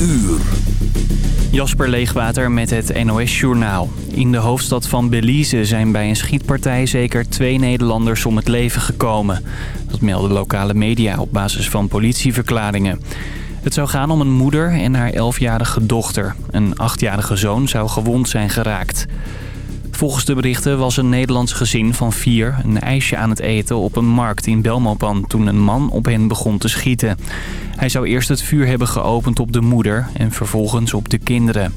uur. Jasper Leegwater met het NOS Journaal. In de hoofdstad van Belize zijn bij een schietpartij zeker twee Nederlanders om het leven gekomen. Dat melden lokale media op basis van politieverklaringen. Het zou gaan om een moeder en haar elfjarige dochter. Een achtjarige zoon zou gewond zijn geraakt. Volgens de berichten was een Nederlands gezin van vier een ijsje aan het eten op een markt in Belmopan toen een man op hen begon te schieten. Hij zou eerst het vuur hebben geopend op de moeder en vervolgens op de kinderen.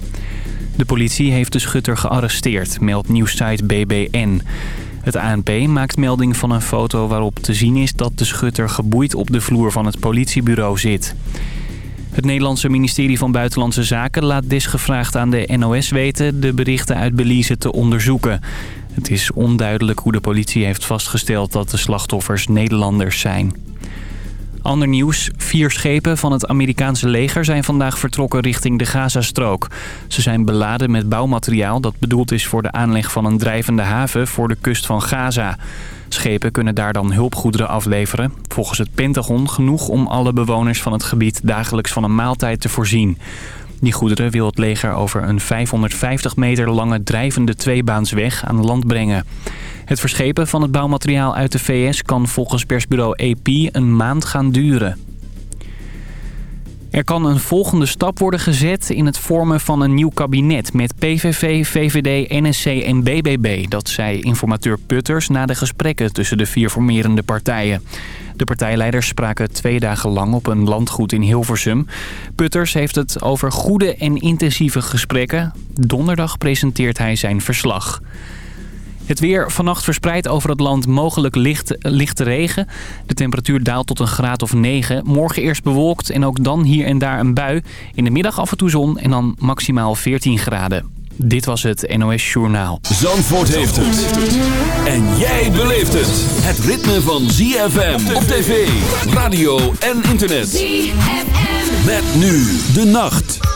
De politie heeft de schutter gearresteerd, meldt nieuwssite BBN. Het ANP maakt melding van een foto waarop te zien is dat de schutter geboeid op de vloer van het politiebureau zit. Het Nederlandse ministerie van Buitenlandse Zaken laat desgevraagd aan de NOS weten de berichten uit Belize te onderzoeken. Het is onduidelijk hoe de politie heeft vastgesteld dat de slachtoffers Nederlanders zijn. Ander nieuws. Vier schepen van het Amerikaanse leger zijn vandaag vertrokken richting de Gazastrook. Ze zijn beladen met bouwmateriaal dat bedoeld is voor de aanleg van een drijvende haven voor de kust van Gaza. Schepen kunnen daar dan hulpgoederen afleveren. Volgens het Pentagon genoeg om alle bewoners van het gebied dagelijks van een maaltijd te voorzien. Die goederen wil het leger over een 550 meter lange drijvende tweebaansweg aan land brengen. Het verschepen van het bouwmateriaal uit de VS kan volgens persbureau AP een maand gaan duren. Er kan een volgende stap worden gezet in het vormen van een nieuw kabinet met PVV, VVD, NSC en BBB. Dat zei informateur Putters na de gesprekken tussen de vier formerende partijen. De partijleiders spraken twee dagen lang op een landgoed in Hilversum. Putters heeft het over goede en intensieve gesprekken. Donderdag presenteert hij zijn verslag. Het weer vannacht verspreidt over het land mogelijk licht, lichte regen. De temperatuur daalt tot een graad of 9. Morgen eerst bewolkt en ook dan hier en daar een bui. In de middag af en toe zon en dan maximaal 14 graden. Dit was het NOS Journaal. Zandvoort heeft het. En jij beleeft het. Het ritme van ZFM op tv, radio en internet. ZFM. Met nu de nacht.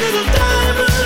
little diamond.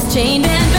Changes we're going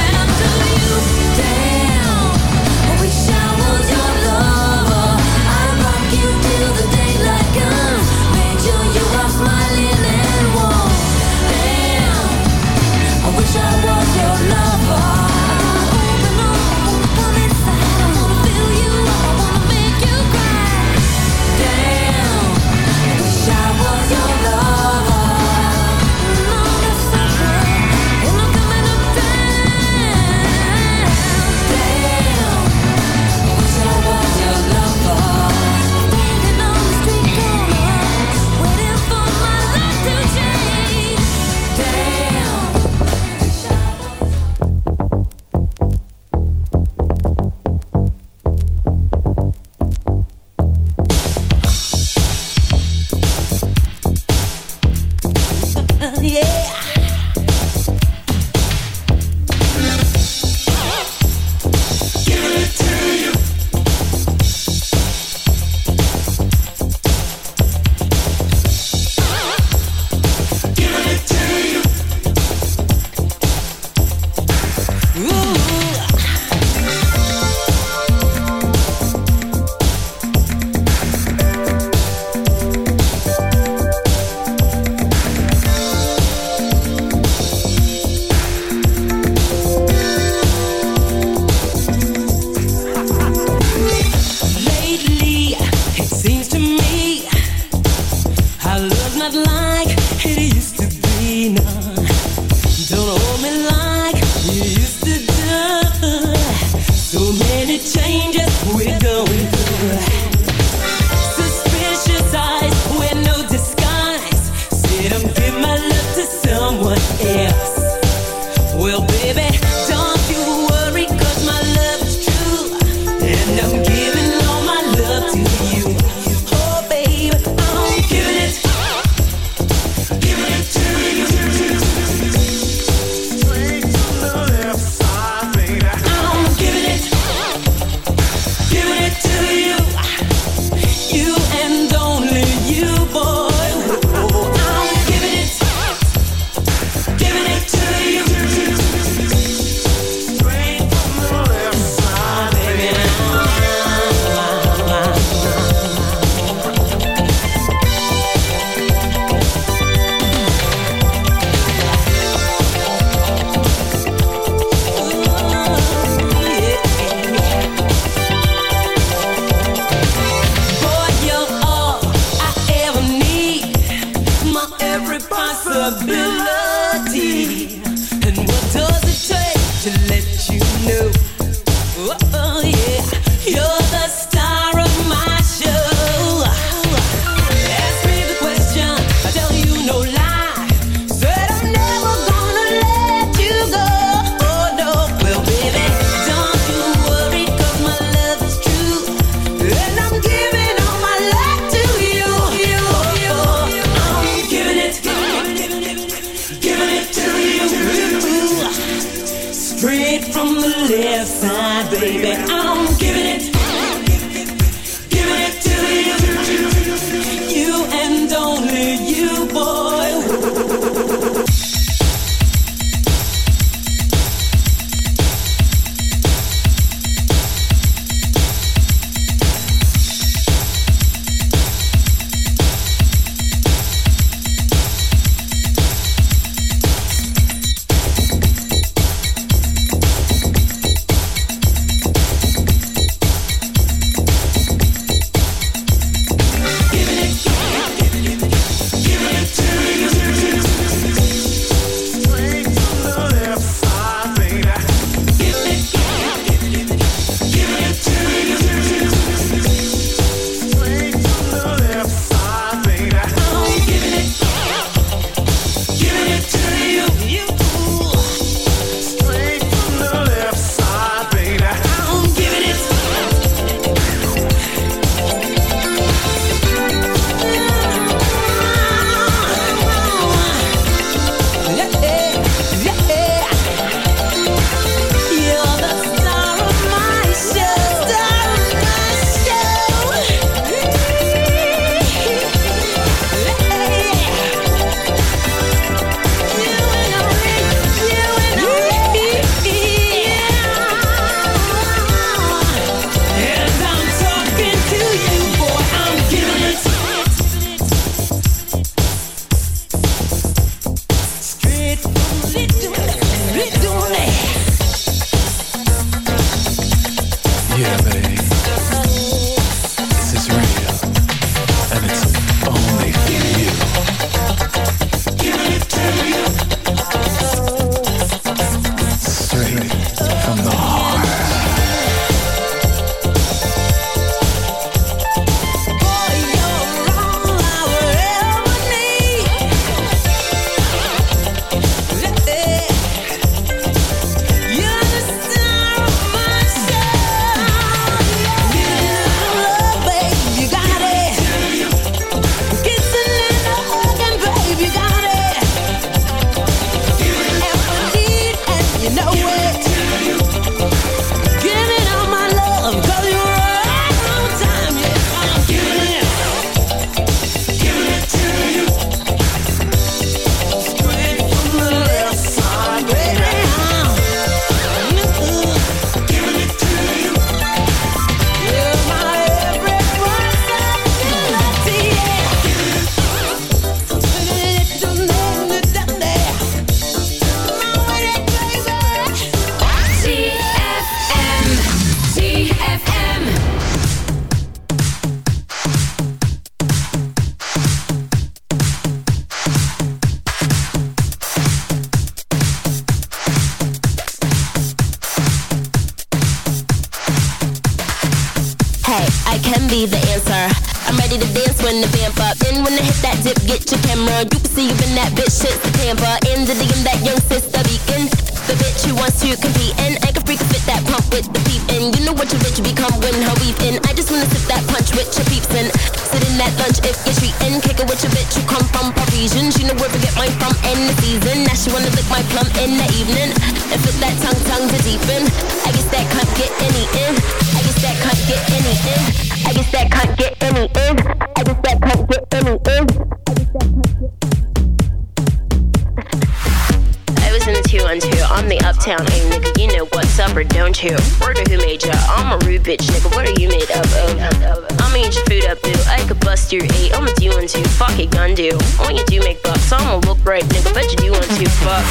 two on two. I'm the uptown A nigga. You know what's up or don't you? Word who made ya? I'm a rude bitch nigga. What are you made up of? Oh? I'ma eat your food up, boo. I could bust your eight. I'ma do one two. Fuck it, gun do. When you do make bucks, I'ma look right, nigga. Bet you do want to. Fuck.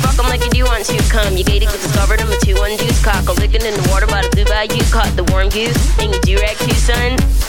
Fuck them like you do want to. Come, you gated, get discovered. I'm a two one deuce cock. I'm licking in the water by the blue bayou. Caught the warm goose. And you do rag too, son.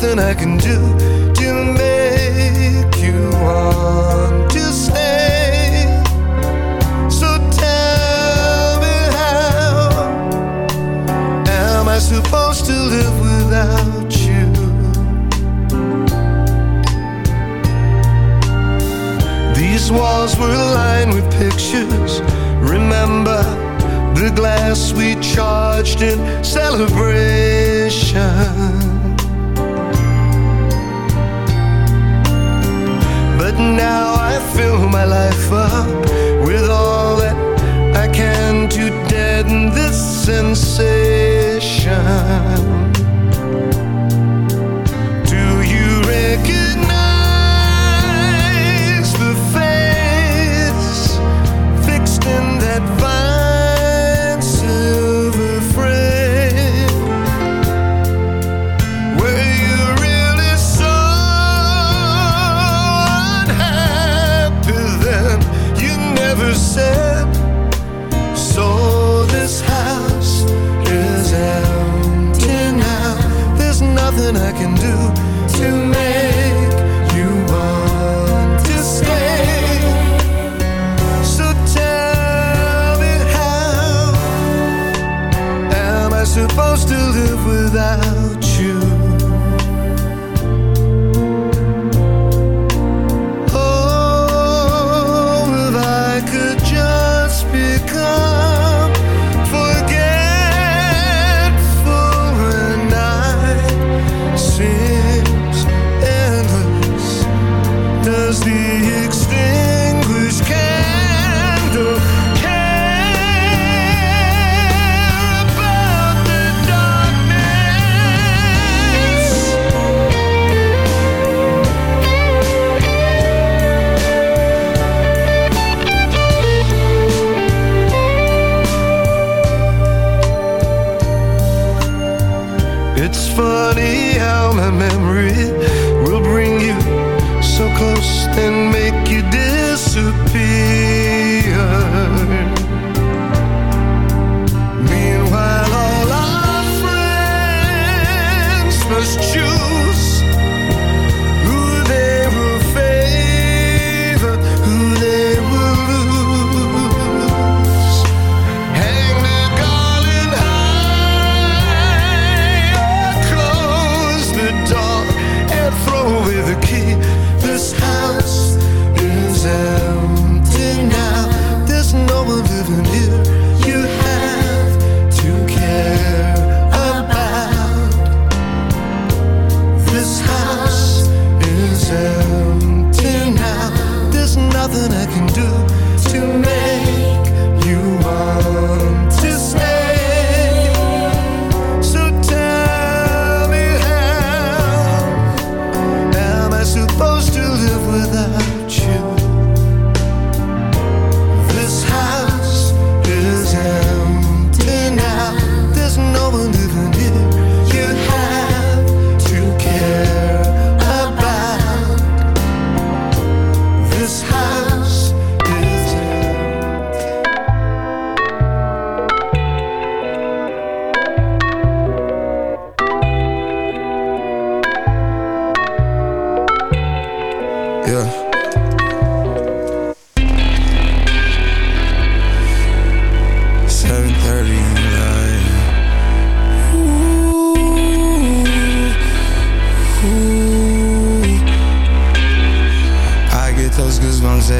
nothing I can do charged in celebration.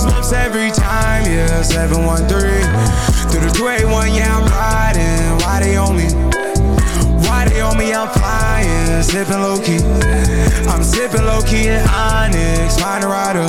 those goosebumps every time, yeah 713 Through the 281, yeah, I'm riding Why they on me? Why they on me? I'm flying Sipping low-key I'm sipping low-key in Onyx Find a rider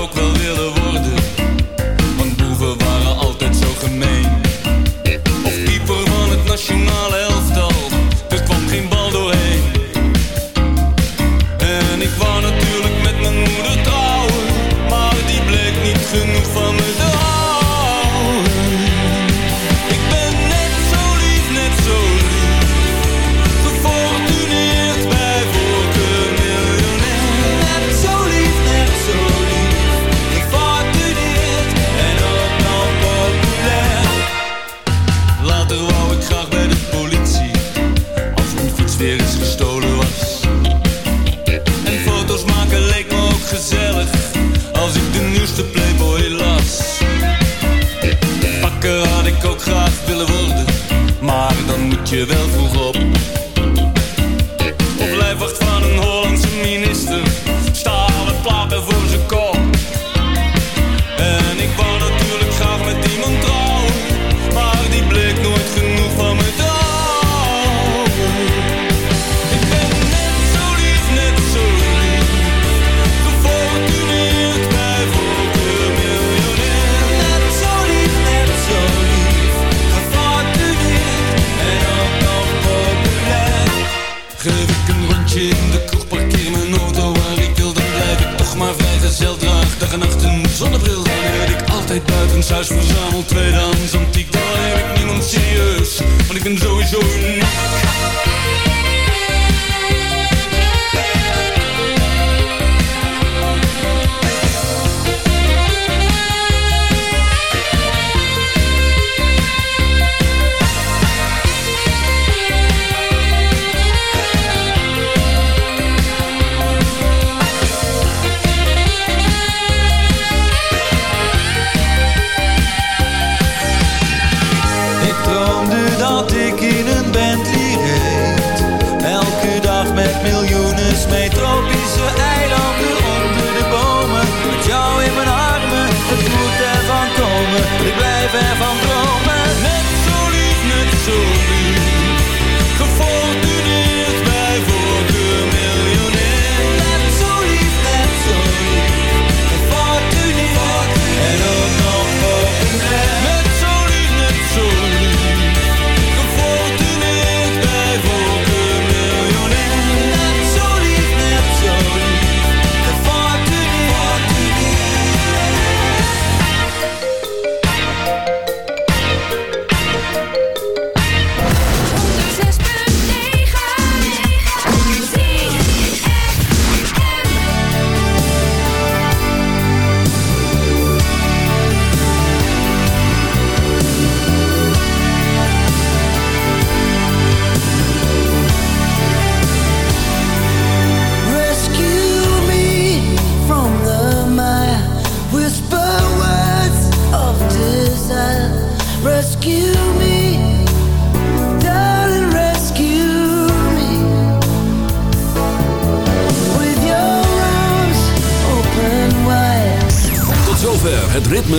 ook wel